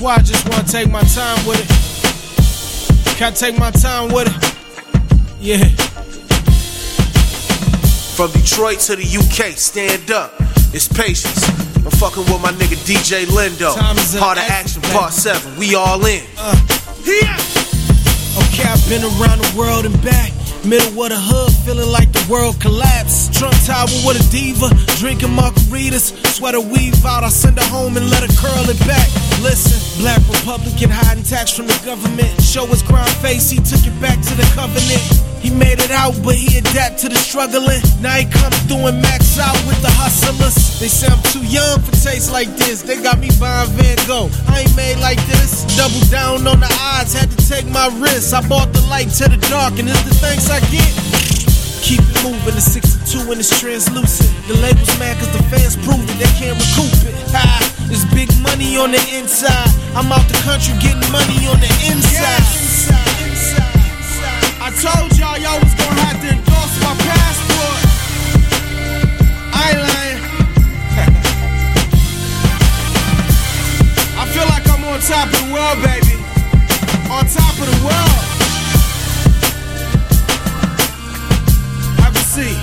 why I just wanna take my time with it. Can I take my time with it? Yeah. From Detroit to the UK, stand up. It's patience. I'm fucking with my nigga DJ Lindo. Is of Heart of essence, action, baby. part seven. We all in. Uh. Yeah. Okay, I've been around the world and back. Middle of the hood, feeling like the world collapsed. Trump Tower with a diva, drinking margaritas. Sweater weave out, I send her home and let her curl it back. Listen, black Republican hiding tax from the government. Show his crime face, he took it back to the covenant. He made it out, but he adapt to the struggling. Now he come through and max out with the. They say I'm too young for tastes like this. They got me buying Van Gogh. I ain't made like this. Double down on the odds, had to take my risks. I bought the light to the dark, and it's the thanks I get. Keep it moving, the 62 and it's translucent. The label's mad cause the fans prove it, they can't recoup it. Ha! There's big money on the inside. I'm out the country getting money on the inside. I top of the world, baby. On top of the world. Have a seat.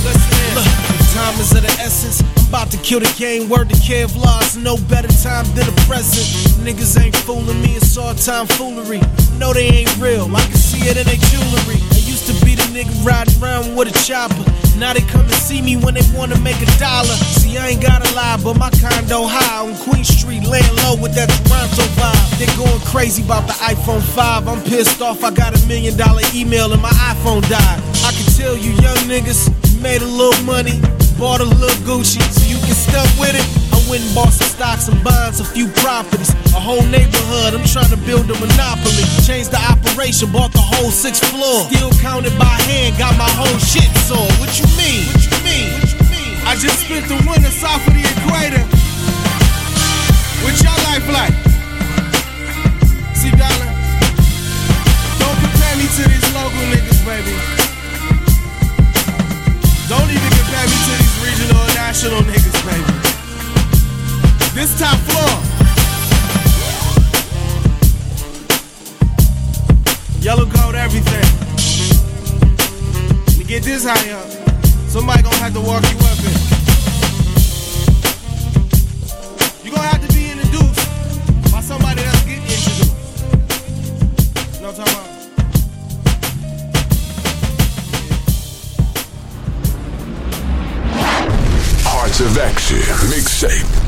Listen. Look, time is of the essence. I'm about to kill the game. Word to Kevlar's no better time than the present. Niggas ain't fooling me, it's all time foolery. No, they ain't real. I can see it in their jewelry. I used to be the nigga riding around with a chopper. Now they come and see me when they wanna make a dollar. See, I ain't gotta lie, but my condo high on Queen Street, laying low with that Toronto vibe. They going crazy about the iPhone 5. I'm pissed off, I got a million dollar email and my iPhone died. I can tell you young niggas made a little money, bought a little Gucci, so you can stuff with it. I went and bought some stocks and bonds, a few properties, a whole neighborhood. I'm trying to build a monopoly. Changed the operation, bought the whole sixth floor. Still counted by hand, got my whole shit sold. Spent the winter south of the equator. What your life like? See, darling, don't compare me to these local niggas, baby. Don't even compare me to these regional or national niggas, baby. This top floor. Yellow gold everything. To get this high up, somebody gonna have to walk you up it. Hearts of Action Mixtape.